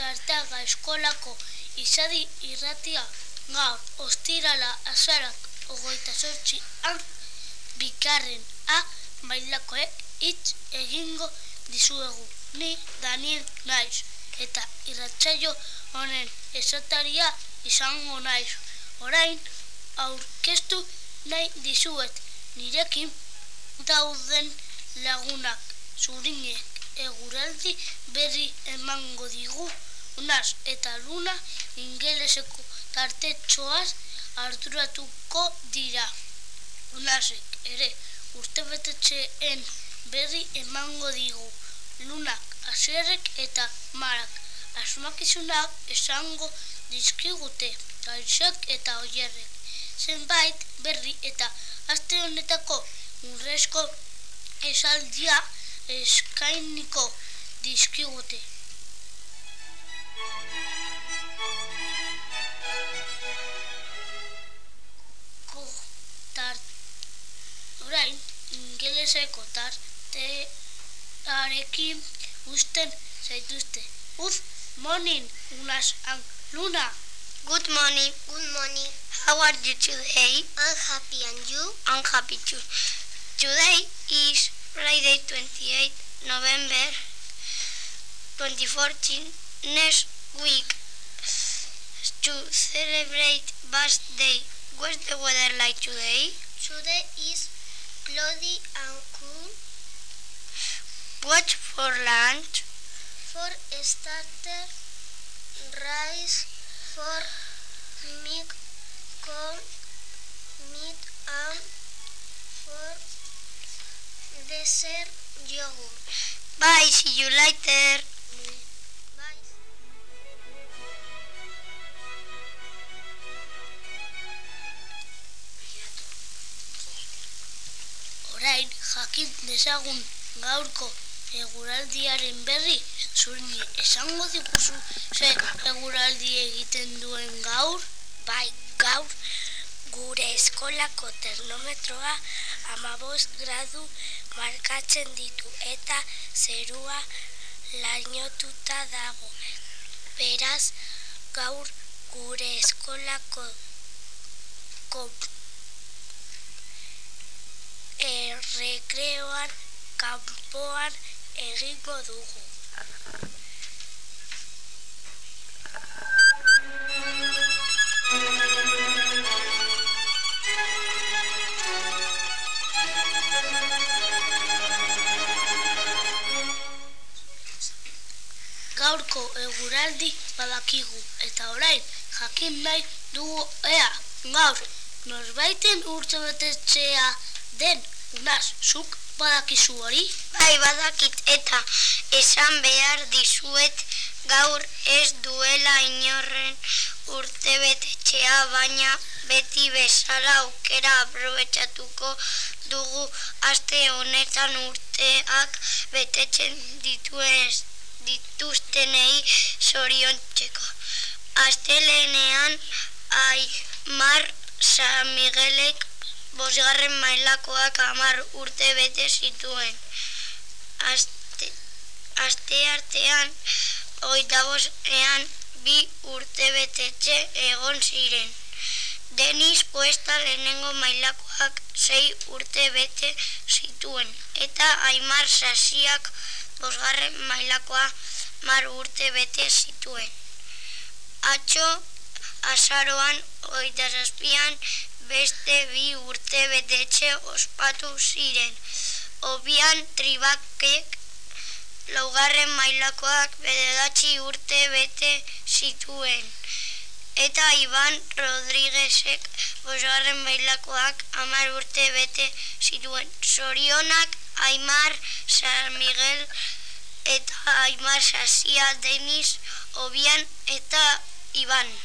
txarteaga eskolako izadi irratia gaur ostirala azarak ogoita sortzi bikarren a mailakoek hitz egingo dizuegu. Ni Daniel naiz eta irratsaio honen esotaria izango naiz. Orain aurkeztu nahi dizuet nirekin dauden lagunak zurinek eguraldi berri emango digu unaz eta luna ingeleseko tartetxoaz arduratuko dira. Unazek ere urte betetxeen berri emango digu lunak aserrek eta marak asmakizunak esango dizkigute gaixak eta oierrek. Zenbait berri eta aste honetako urrezko esaldia eskainiko dizkigute. Orain, ingeleseko tartearekin usten zaituzte. Uz, morning, unas ang luna. Good morning. Good morning. How are you today? I'm happy and you? I'm happy too. Today is Friday 28 November 2014. Next week to celebrate birthday. What's the weather like today? Today is cloudy and cool. What for lunch? For starter, rice for milk, corn, meat and for dessert, yogurt. Bye, see you later. Jakin dezagun gaurko eguraldiaren berri. Zurini esango dikuzu ze eguraldi egiten duen gaur? Bai, gaur. Gure eskolako termometroa amabost gradu markatzen ditu eta zerua lainotuta dago. Beraz, gaur gure eskolako ko- errekreoan kanpoan egingo dugu. gaurko eguraldi badakigu eta orain jakin nahi dugu ea gaur norbaiten urte betetzea den unaz zuk badakizu hori Bai, badakit eta esan behar dizuet gaur ez duela inorren urte betetxea, baina beti bezala aukera aprobetsatuko dugu aste honetan urteak betetzen dituen dituztenei soriontzeko. Astelenean Aimar San Miguelek bosgarren mailakoak amar urte bete zituen. Aste, aste artean, oita bostean, bi urte betetxe egon ziren. Denis Puesta lehenengo mailakoak sei urte bete zituen. Eta Aimar Sasiak bosgarren mailakoa mar urte bete zituen. Atxo azaroan oita zazpian beste bi urte betetxe ospatu ziren. Obian tribakek laugarren mailakoak bederatzi urte bete zituen. Eta Iban Rodriguezek bosgarren mailakoak amar urte bete zituen. Sorionak Aimar San Miguel eta Aimar Sasia Denis Obian eta Iban.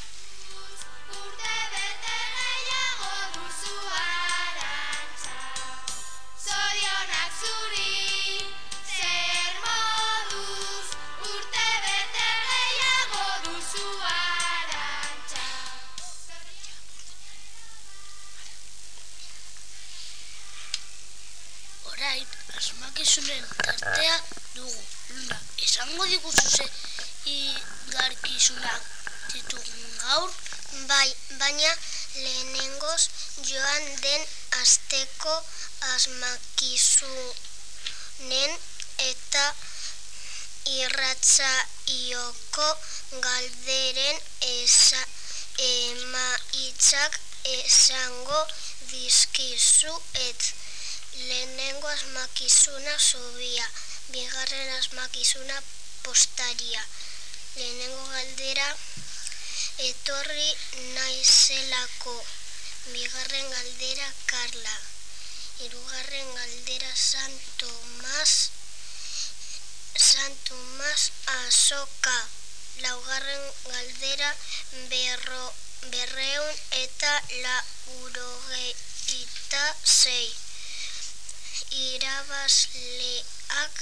Asmakizunen tartea dugu. Luna, esango diguzu ze igarkizunak ditugun gaur? Bai, baina lehenengoz joan den asteko asmakizunen eta irratza ioko galderen esa, emaitzak esango dizkizu et lehenengo asmakizuna zubia, bigarren asmakizuna postaria. Lehenengo galdera etorri naizelako, bigarren galdera Karla, hirugarren galdera San Tomas, San Tomas azoka, laugarren galdera berro, berreun eta la urogeita zei. Irabazleak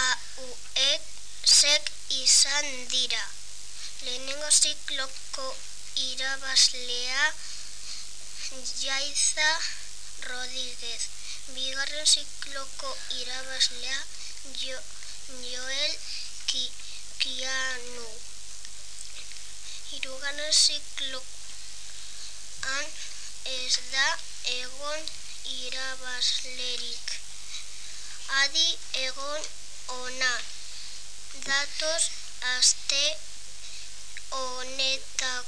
auek zek izan dira. Lehenengo zikloko irabazlea Jaiza Rodríguez. Bigarren zikloko irabazlea jo, Joel Ki, Kianu. Hirugarren zikloan ez da egon irabazlerik. Adi egon ona. Datoz aste honetakoak.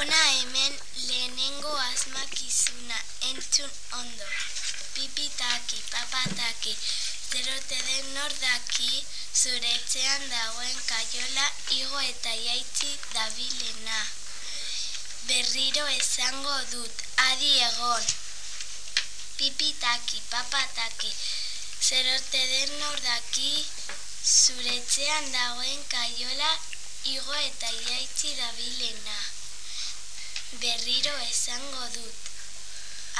Ona hemen lehenengo asmakizuna entzun ondo. Pipitaki, papataki, zerote den nordaki zure etxean dagoen kaiola igo eta jaitzi dabilena. Berriro esango dut, adi egon. Pipitaki, papataki, zerote den nordaki zure etxean dagoen kaiola igo eta jaitzi dabilena. Berriro esango dut.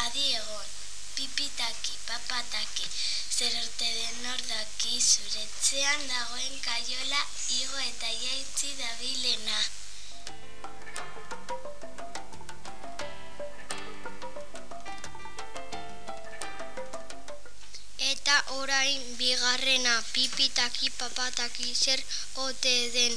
Adi egon, pipitaki, papataki, zer urte den ordaki zuretzean dagoen kaiola igo eta jaitzi dabilena. Eta orain bigarrena pipitaki papataki zer ote den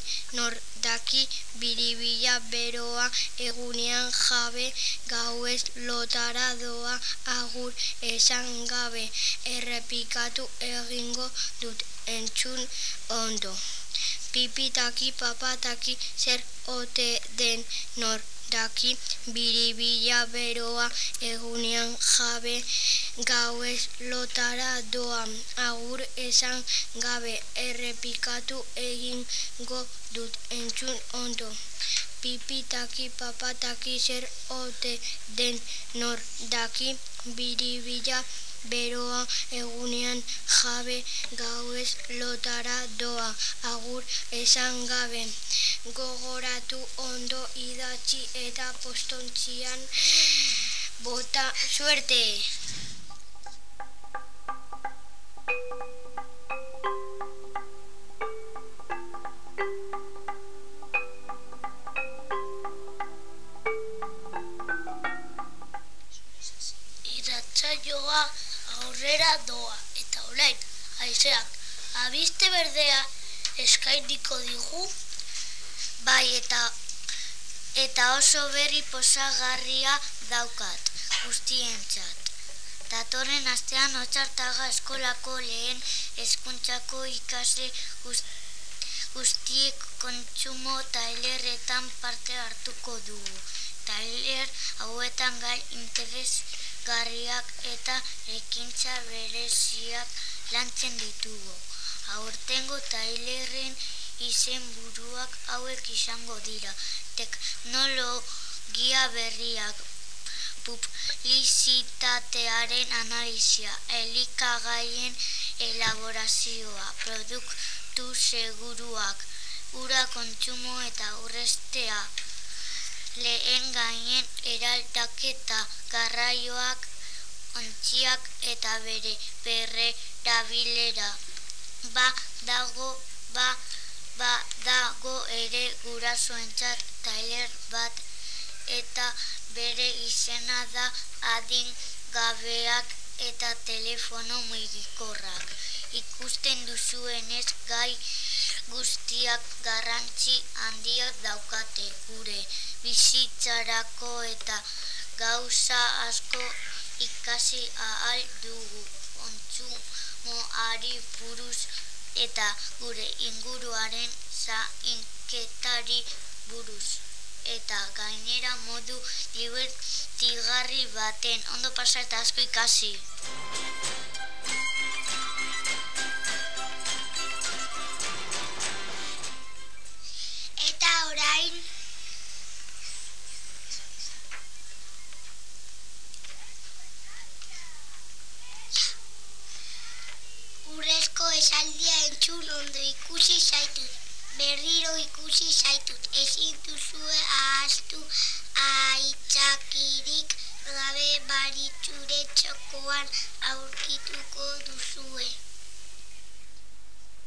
nordaki biribila beroa egunean jabe gauez lotara doa agur esan gabe errepikatu egingo dut entzun ondo. Pipitaki papataki zer ote den nordaki biribila beroa egunean jabe gauez lotara doa agur esan gabe errepikatu egingo dut entzun ondo. Pipitaki papataki zer ote den nordaki biribila beroa egunean jabe gauez lotara doa agur esan gabe gogoratu ondo idatzi eta postontzian bota suerte! Iratzaioa aurrera doa eta orain haizeak abiste berdea eskainiko digu Bai eta eta oso berri posagarria daukat guztientzat. Datorren astean Otsartaga eskolako lehen hezkuntzako ikasle guz- guztiek kontsumo tailerretan parte hartuko dugu. Tailer hauetan gai interesgarriak eta ekintza bereziak lantzen ditugu. Aurtengo tailerren izen buruak hauek izango dira. Teknologia berriak, publizitatearen analizia, elikagaien elaborazioa, produktu seguruak, ura kontsumo eta urrestea, lehen gaien eraldaketa, garraioak, ontziak eta bere berre dabilera. Ba dago, ba, ba dago ere gurasoentzat tailer bat eta bere izena da adin gabeak eta telefono mugikorrak. Ikusten duzuenez gai guztiak garrantzi handia daukate gure bizitzarako eta gauza asko ikasi ahal dugu kontsumoari buruz eta gure inguruaren zainketari buruz eta gainera modu divertigarri baten ondo pasa eta asko ikasi. Esaldia entzun ondo ikusi zaitut. Berriro ikusi zaitut. Ezin duzue ahaztu aitzakirik gabe baritxure txokoan aurkituko duzue.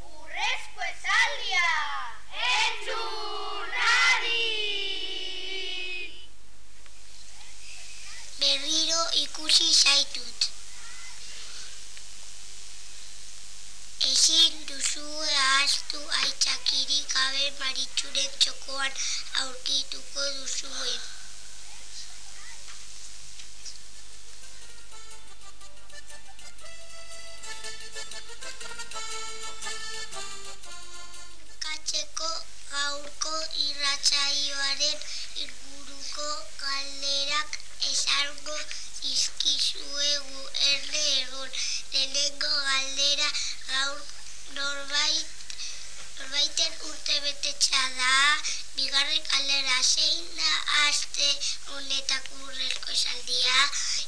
Urrezko esaldia! Entzun adi! Berriro ikusi zaitut. Ezin duzue ahaztu aitzakirik gabe maritxuren txokoan aurkituko duzue.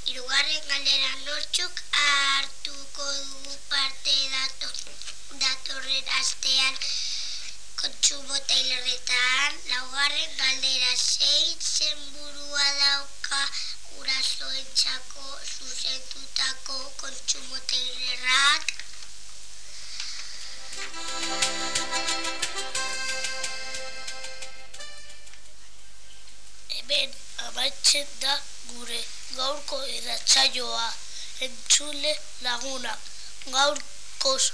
Hirugarren galdera nortzuk hartuko dugu parte dato, datorren astean kontsumo tailerretan, laugarren galdera zein zenburua dauka gurasoentzako zuzendutako kontsumo tailerrak, Hemen amaitzen da gure gaurko eratzaioa entzule lagunak. Gaurkoz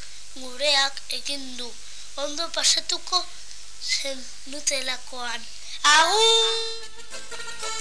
gureak egin du ondo pasatuko zenutelakoan. Agur!